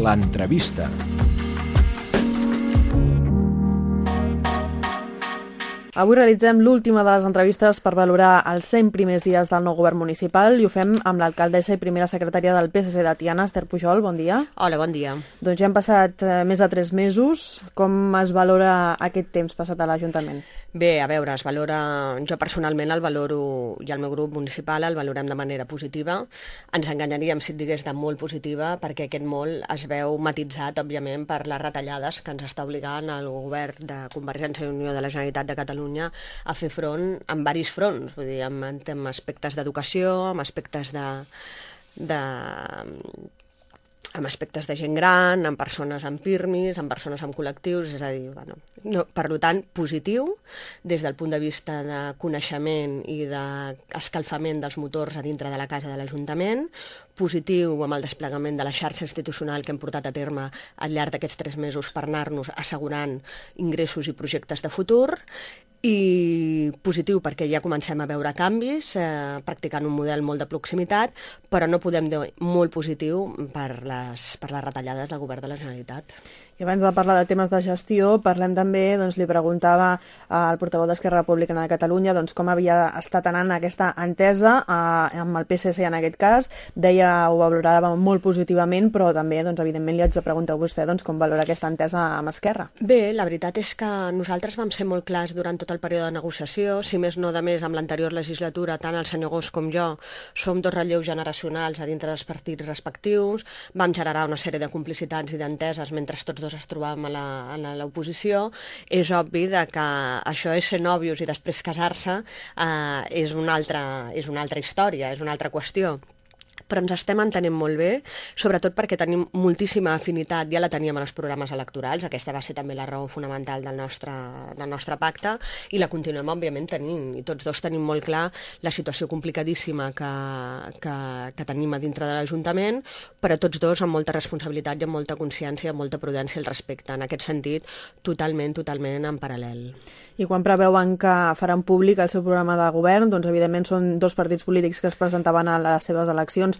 l'entrevista. Avui realitzem l'última de les entrevistes per valorar els 100 primers dies del nou govern municipal i ho fem amb l'alcaldessa i primera secretària del PSC de Tiana, Esther Pujol. Bon dia. Hola, bon dia. Doncs ja han passat eh, més de 3 mesos. Com es valora aquest temps passat a l'Ajuntament? Bé, a veure, es valora... Jo personalment el valoro, i el meu grup municipal el valorem de manera positiva. Ens enganyaríem si et digués de molt positiva, perquè aquest molt es veu matitzat, òbviament, per les retallades que ens està obligant el govern de Convergència i Unió de la Generalitat de Catalunya a fer front en varis fronts, vull dir, amb, amb aspectes d'educació, amb aspectes de, de amb aspectes de gent gran, amb persones amb pirmis, amb persones amb col·lectius, és a dir, bueno, no, per tant, positiu des del punt de vista de coneixement i d'escalfament dels motors a dintre de la casa de l'Ajuntament, positiu amb el desplegament de la xarxa institucional que hem portat a terme al llarg d'aquests tres mesos per anar-nos assegurant ingressos i projectes de futur, i positiu perquè ja comencem a veure canvis, eh, practicant un model molt de proximitat, però no podem dir molt positiu per les, per les retallades del govern de la Generalitat. I abans de parlar de temes de gestió, parlem també, doncs li preguntava al portaveu d'Esquerra Republicana de Catalunya doncs, com havia estat anant aquesta entesa eh, amb el PSC en aquest cas. Deia, ho valorava molt positivament, però també, doncs, evidentment, li haig de preguntar a vostè doncs, com valora aquesta entesa amb Esquerra. Bé, la veritat és que nosaltres vam ser molt clars durant tot el període de negociació, si més no de més amb l'anterior legislatura, tant el senyor Gos com jo som dos relleus generacionals a dintre dels partits respectius, vam generar una sèrie de complicitats i d'enteses mentre tots dos dos es trobàvem a l'oposició, és obvi de que això és ser nòvios i després casar-se eh, és, una altra, és una altra història, és una altra qüestió però ens estem entenent molt bé, sobretot perquè tenim moltíssima afinitat, ja la teníem en els programes electorals, aquesta va ser també la raó fonamental del nostre, del nostre pacte, i la continuem, òbviament, tenint, i tots dos tenim molt clar la situació complicadíssima que, que, que tenim a dintre de l'Ajuntament, però tots dos amb molta responsabilitat i amb molta consciència, amb molta prudència al respecte. En aquest sentit, totalment, totalment en paral·lel. I quan preveuen que faran públic el seu programa de govern, doncs evidentment són dos partits polítics que es presentaven a les seves eleccions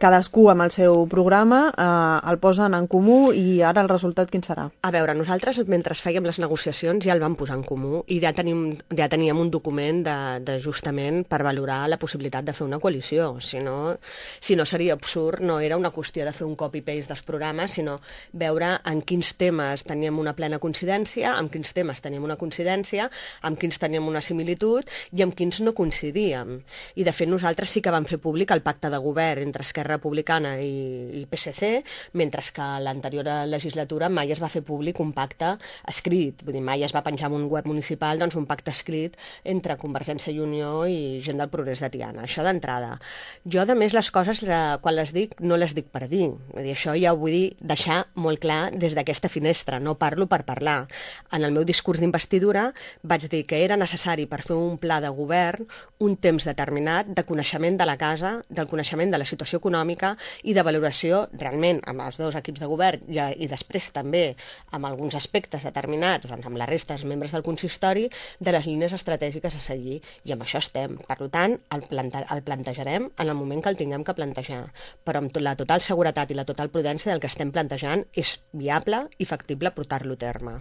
cadascú amb el seu programa, eh, el posen en comú i ara el resultat quin serà? A veure, nosaltres mentre fèiem les negociacions ja el vam posar en comú i ja tenim, ja teníem un document de, de justament per valorar la possibilitat de fer una coalició. Si no, si no seria absurd, no era una qüestió de fer un copy-paste dels programes, sinó veure en quins temes teníem una plena coincidència, amb quins temes teníem una coincidència, amb quins teníem una similitud i amb quins no coincidíem. I de fet nosaltres sí que vam fer públic el pacte de govern entre Esquerra Esquerra Republicana i, i PSC, mentre que l'anterior legislatura mai es va fer públic un pacte escrit, vull dir, mai es va penjar en un web municipal doncs, un pacte escrit entre Convergència i Unió i gent del Progrés de Tiana, això d'entrada. Jo, a més, les coses, quan les dic, no les dic per dir, vull dir, això ja ho vull dir deixar molt clar des d'aquesta finestra, no parlo per parlar. En el meu discurs d'investidura vaig dir que era necessari per fer un pla de govern un temps determinat de coneixement de la casa, del coneixement de la situació econòmica econòmica i de valoració realment amb els dos equips de govern i, i després també amb alguns aspectes determinats, doncs amb la resta dels membres del consistori, de les línies estratègiques a seguir. I amb això estem. Per tant, el, planta, el plantejarem en el moment que el tinguem que plantejar. Però amb la total seguretat i la total prudència del que estem plantejant és viable i factible portar-lo a terme.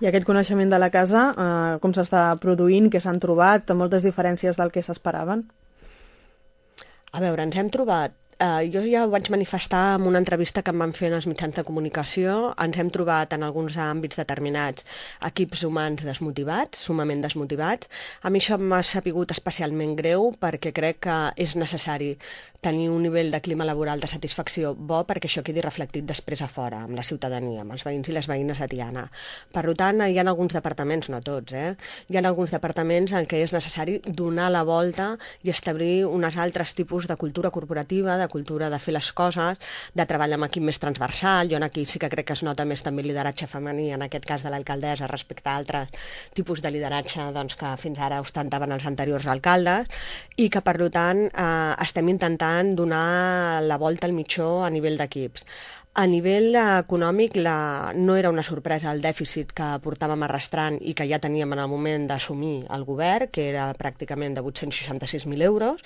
I aquest coneixement de la casa, eh, com s'està produint, què s'han trobat, moltes diferències del que s'esperaven? A veure, ens hem trobat Uh, jo ja ho vaig manifestar en una entrevista que em van fer en els mitjans de comunicació. Ens hem trobat en alguns àmbits determinats equips humans desmotivats, sumament desmotivats. A mi això m'ha sapigut especialment greu perquè crec que és necessari tenir un nivell de clima laboral de satisfacció bo perquè això quedi reflectit després a fora, amb la ciutadania, amb els veïns i les veïnes de Tiana. Per tant, hi ha alguns departaments, no tots, eh? hi ha alguns departaments en què és necessari donar la volta i establir uns altres tipus de cultura corporativa, de cultura de fer les coses, de treball amb equip més transversal. Jo aquí sí que crec que es nota més també lideratge femení, en aquest cas de l'alcaldessa, respecte a altres tipus de lideratge doncs, que fins ara ostentaven els anteriors alcaldes, i que, per tant, eh, estem intentant donar la volta al mitjó a nivell d'equips. A nivell econòmic la, no era una sorpresa el dèficit que portàvem arrastrant i que ja teníem en el moment d'assumir el govern, que era pràcticament de 866.000 euros,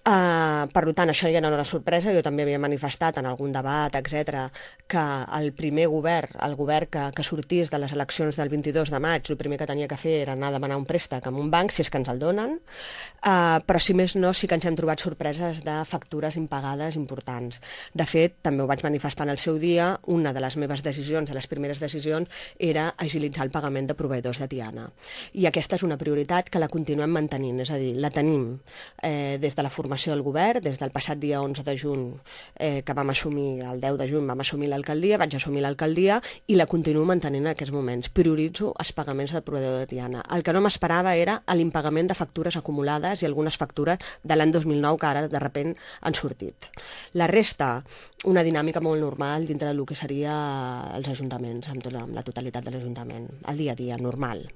Uh, per tant, això ja no era una sorpresa, jo també havia manifestat en algun debat, etc que el primer govern, el govern que, que sortís de les eleccions del 22 de maig, el primer que tenia que fer era anar a demanar un préstec amb un banc, si és que ens el donen, uh, però si més no, sí que ens hem trobat sorpreses de factures impagades importants. De fet, també ho vaig manifestar en el seu dia, una de les meves decisions, de les primeres decisions, era agilitzar el pagament de proveïdors de Tiana. I aquesta és una prioritat que la continuem mantenint, és a dir, la tenim eh, des de la formació formació del govern, des del passat dia 11 de juny, eh, que vam assumir, el 10 de juny vam assumir l'alcaldia, vaig assumir l'alcaldia i la continuo mantenint en aquests moments. Prioritzo els pagaments del proveïdor de Tiana. El que no m'esperava era l'impagament de factures acumulades i algunes factures de l'any 2009 que ara de repent han sortit. La resta, una dinàmica molt normal dintre del que seria els ajuntaments, amb, tota, amb la totalitat de l'Ajuntament, el dia a dia, normal.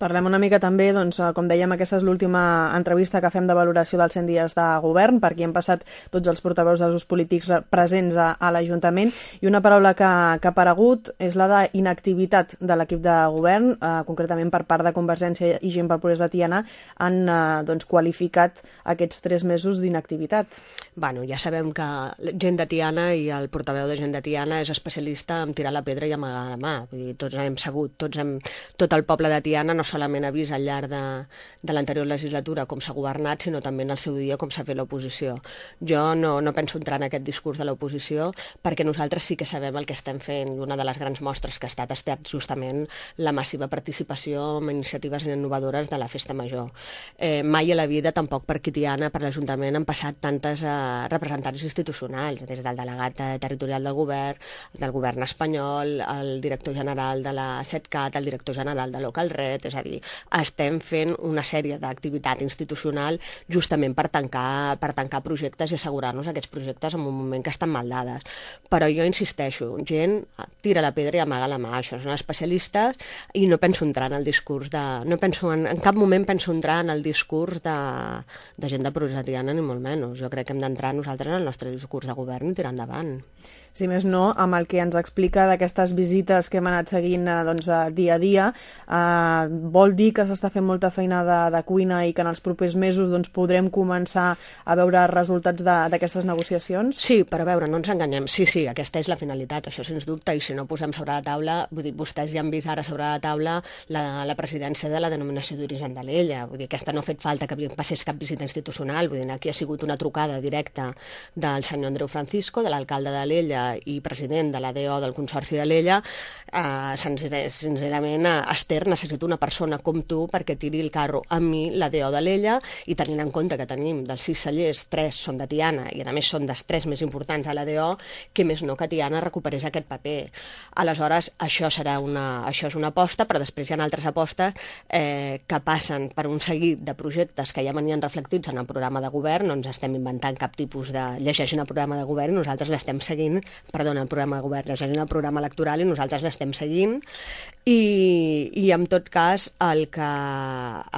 Parlem una mica també, doncs, eh, com dèiem, aquesta és l'última entrevista que fem de valoració dels 100 dies de govern, per aquí han passat tots els portaveus dels polítics presents a, a l'Ajuntament, i una paraula que, que ha aparegut és la d'inactivitat de l'equip de govern, eh, concretament per part de Convergència i Gent pel Progrés de Tiana, han eh, doncs, qualificat aquests tres mesos d'inactivitat. Bueno, ja sabem que Gent de Tiana i el portaveu de Gent de Tiana és especialista en tirar la pedra i amagar la mà. Vull dir, tots hem sabut, tots hem, tot el poble de Tiana no solament ha vist al llarg de, de l'anterior legislatura com s'ha governat, sinó també en el seu dia com s'ha fet l'oposició. Jo no, no penso entrar en aquest discurs de l'oposició perquè nosaltres sí que sabem el que estem fent una de les grans mostres que ha estat ha estat justament la massiva participació en iniciatives innovadores de la Festa Major. Eh, mai a la vida, tampoc per Quitiana, per l'Ajuntament, han passat tantes eh, representants institucionals, des del delegat eh, territorial del govern, del govern espanyol, el director general de la SETCAT, el director general de Local Red, és a dir, estem fent una sèrie d'activitat institucional justament per tancar, per tancar projectes i assegurar-nos aquests projectes en un moment que estan mal dades. Però jo insisteixo, gent tira la pedra i amaga la mà, això són especialistes i no penso entrar en el discurs de... No penso en, en cap moment penso entrar en el discurs de, de gent de progressiana ni molt menys. Jo crec que hem d'entrar nosaltres en el nostre discurs de govern i tirar endavant si més no, amb el que ens explica d'aquestes visites que hem anat seguint eh, doncs, dia a dia, eh, vol dir que s'està fent molta feina de, de cuina i que en els propers mesos doncs, podrem començar a veure resultats d'aquestes negociacions? Sí, però a veure, no ens enganyem. Sí, sí, aquesta és la finalitat, això sens dubte, i si no posem sobre la taula, vull dir, vostès ja han vist ara sobre la taula la, la presidència de la denominació d'origen de l'Ella, vull dir, aquesta no ha fet falta que passés cap visita institucional, vull dir, aquí ha sigut una trucada directa del senyor Andreu Francisco, de l'alcalde de l'Ella, i president de l'ADO del Consorci de l'Ella, eh, sincerament, Esther, necessito una persona com tu perquè tiri el carro a mi, l'ADO de l'Ella, i tenint en compte que tenim dels sis cellers, tres són de Tiana, i a més són dels tres més importants a l'ADO, que més no que Tiana recuperés aquest paper. Aleshores, això serà una, això és una aposta, però després hi ha altres apostes eh, que passen per un seguit de projectes que ja venien reflectits en el programa de govern, no ens estem inventant cap tipus de... llegeixin el programa de govern, nosaltres l'estem seguint. Perdona, el programa de govern, és el programa electoral i nosaltres l'estem seguint. I, i en tot cas el que,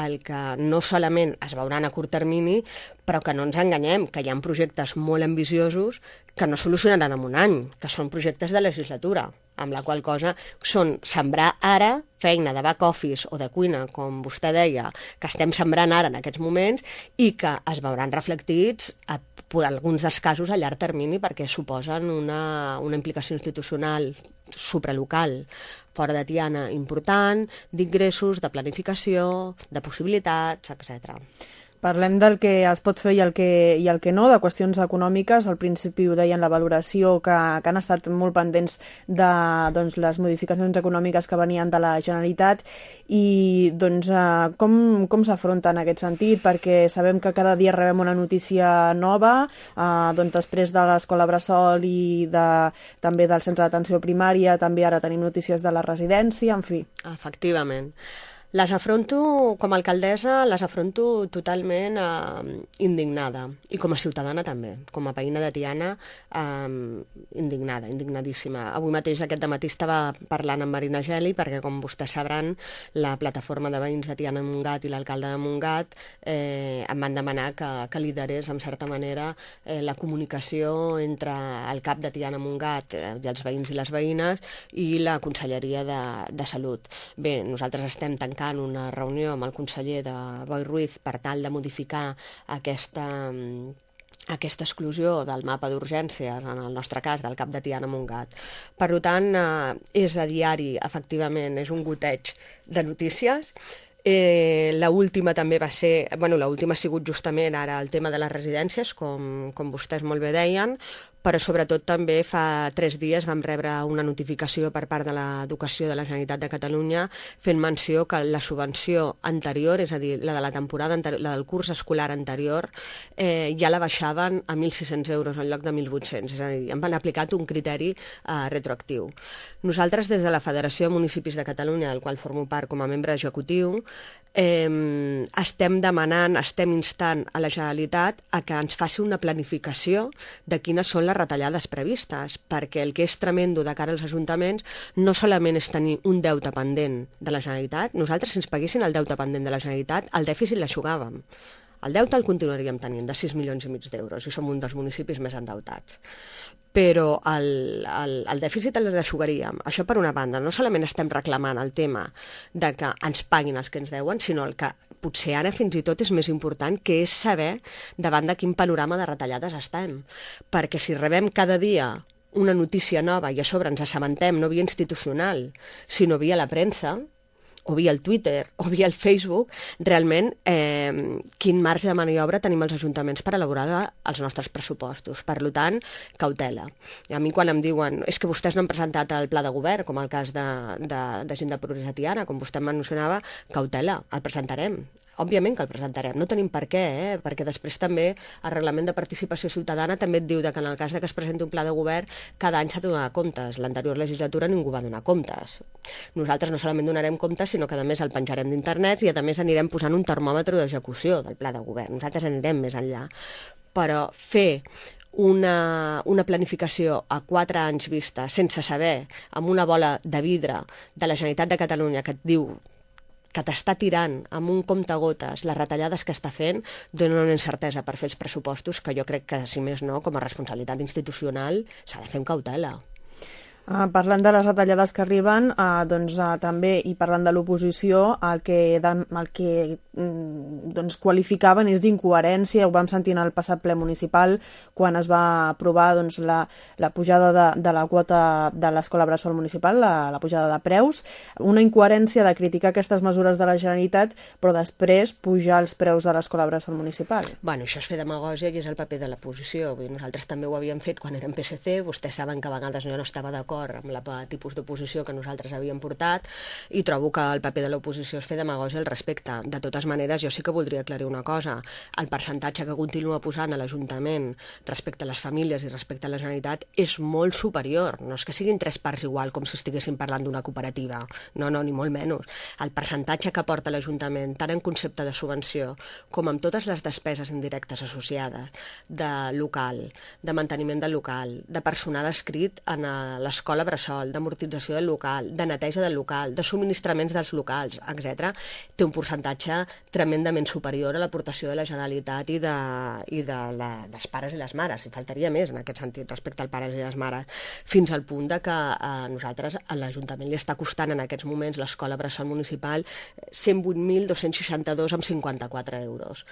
el que no solament es veuran a curt termini però que no ens enganyem, que hi ha projectes molt ambiciosos que no solucionaran en un any, que són projectes de legislatura, amb la qual cosa són sembrar ara feina de back office o de cuina, com vostè deia, que estem sembrant ara en aquests moments i que es veuran reflectits a, per alguns dels casos a llarg termini perquè suposen una, una implicació institucional supralocal fora de Tiana important, d'ingressos, de planificació, de possibilitats, etc. Parlem del que es pot fer i el que, i el que no, de qüestions econòmiques. Al principi ho deien la valoració, que, que han estat molt pendents de doncs, les modificacions econòmiques que venien de la Generalitat i doncs, eh, com, com s'afronta en aquest sentit? Perquè sabem que cada dia rebem una notícia nova, eh, doncs, després de l'escola Bressol i de, també del centre d'atenció primària, també ara tenim notícies de la residència, en fi. Efectivament. Les afronto, com a alcaldessa, les afronto totalment eh, indignada, i com a ciutadana també, com a veïna de Tiana, eh, indignada, indignadíssima. Avui mateix, aquest matí, estava parlant amb Marina Geli, perquè, com vostès sabran, la plataforma de veïns de Tiana Montgat i l'alcalde de Montgat eh, em van demanar que, que liderés, en certa manera, eh, la comunicació entre el cap de Tiana Montgat eh, i els veïns i les veïnes i la Conselleria de, de Salut. Bé, nosaltres estem tancant convocant una reunió amb el conseller de Boi Ruiz per tal de modificar aquesta aquesta exclusió del mapa d'urgències, en el nostre cas, del cap de Tiana Montgat. Per tant, eh, és a diari, efectivament, és un goteig de notícies, Eh, la última també va ser, bueno, la última ha sigut justament ara el tema de les residències, com, com vostès molt bé deien, però sobretot també fa tres dies vam rebre una notificació per part de l'Educació de la Generalitat de Catalunya fent menció que la subvenció anterior, és a dir, la de la temporada anterior, la del curs escolar anterior, eh, ja la baixaven a 1.600 euros en lloc de 1.800, és a dir, han aplicat un criteri eh, retroactiu. Nosaltres, des de la Federació de Municipis de Catalunya, del qual formo part com a membre executiu, eh, estem demanant, estem instant a la Generalitat a que ens faci una planificació de quines són les retallades previstes, perquè el que és tremendo de cara als ajuntaments no solament és tenir un deute pendent de la Generalitat, nosaltres si ens paguessin el deute pendent de la Generalitat, el dèficit l'aixugàvem. El deute el continuaríem tenint, de 6 milions i mig d'euros, i som un dels municipis més endeutats però el, el, el dèficit el l'aixugaríem. Això per una banda, no solament estem reclamant el tema de que ens paguin els que ens deuen, sinó el que potser ara fins i tot és més important, que és saber davant de quin panorama de retallades estem. Perquè si rebem cada dia una notícia nova i a sobre ens assabentem no via institucional, sinó via la premsa, o via el Twitter o via el Facebook, realment eh, quin marge de maniobra tenim els ajuntaments per elaborar els nostres pressupostos. Per tant, cautela. I a mi quan em diuen és que vostès no han presentat el pla de govern, com el cas de, de, de gent de Progrés Atiana, com vostè mencionava, cautela, el presentarem òbviament que el presentarem, no tenim per què, eh? perquè després també el reglament de participació ciutadana també et diu que en el cas de que es presenti un pla de govern cada any s'ha de donar comptes. L'anterior legislatura ningú va donar comptes. Nosaltres no solament donarem comptes, sinó que a més el penjarem d'internet i a més anirem posant un termòmetre d'execució del pla de govern. Nosaltres anirem més enllà. Però fer una, una planificació a quatre anys vista, sense saber, amb una bola de vidre de la Generalitat de Catalunya que et diu que t'està tirant amb un comptagotes les retallades que està fent, dona una incertesa per fer els pressupostos que jo crec que, si més no, com a responsabilitat institucional, s'ha de fer amb cautela. Uh, parlant de les retallades que arriben, uh, doncs, uh, també, i parlant de l'oposició, el que, de, el que mm, doncs, qualificaven és d'incoherència, ho vam sentir en el passat ple municipal, quan es va aprovar doncs, la, la pujada de, de la quota de l'escola Bressol municipal, la, la pujada de preus, una incoherència de criticar aquestes mesures de la Generalitat, però després pujar els preus de l'escola Bressol municipal. Bueno, això és fer demagògia i és el paper de l'oposició. Nosaltres també ho havíem fet quan érem PSC, vostès saben que a vegades no estava d'acord d'acord amb la tipus d'oposició que nosaltres havíem portat i trobo que el paper de l'oposició és fer demagògia al respecte. De totes maneres, jo sí que voldria aclarir una cosa. El percentatge que continua posant a l'Ajuntament respecte a les famílies i respecte a la Generalitat és molt superior. No és que siguin tres parts igual com si estiguéssim parlant d'una cooperativa. No, no, ni molt menys. El percentatge que porta l'Ajuntament, tant en concepte de subvenció com amb totes les despeses indirectes associades de local, de manteniment del local, de personal escrit en les escola bressol, d'amortització del local, de neteja del local, de subministraments dels locals, etc., té un percentatge tremendament superior a l'aportació de la Generalitat i de, i de la, dels pares i les mares. I faltaria més en aquest sentit respecte als pares i les mares, fins al punt de que a nosaltres a l'Ajuntament li està costant en aquests moments l'escola bressol municipal 108.262 amb 54 euros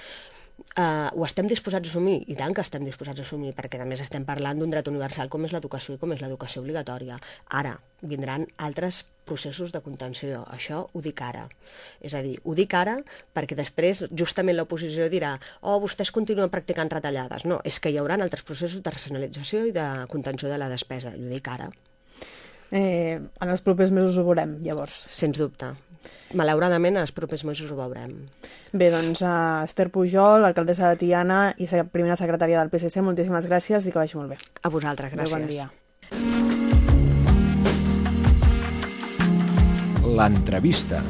eh, ho estem disposats a assumir? I tant que estem disposats a assumir, perquè a més estem parlant d'un dret universal com és l'educació i com és l'educació obligatòria. Ara, vindran altres processos de contenció. Això ho dic ara. És a dir, ho dic ara perquè després justament l'oposició dirà oh, vostès continuen practicant retallades. No, és que hi haurà altres processos de racionalització i de contenció de la despesa. I ho dic ara. Eh, en els propers mesos ho veurem, llavors. Sens dubte. Malauradament, en els propers mesos ho veurem. Bé, doncs, uh, Esther Pujol, alcaldessa de Tiana i primera secretària del PSC, moltíssimes gràcies i que vagi molt bé. A vosaltres, gràcies. bon dia. L'entrevista.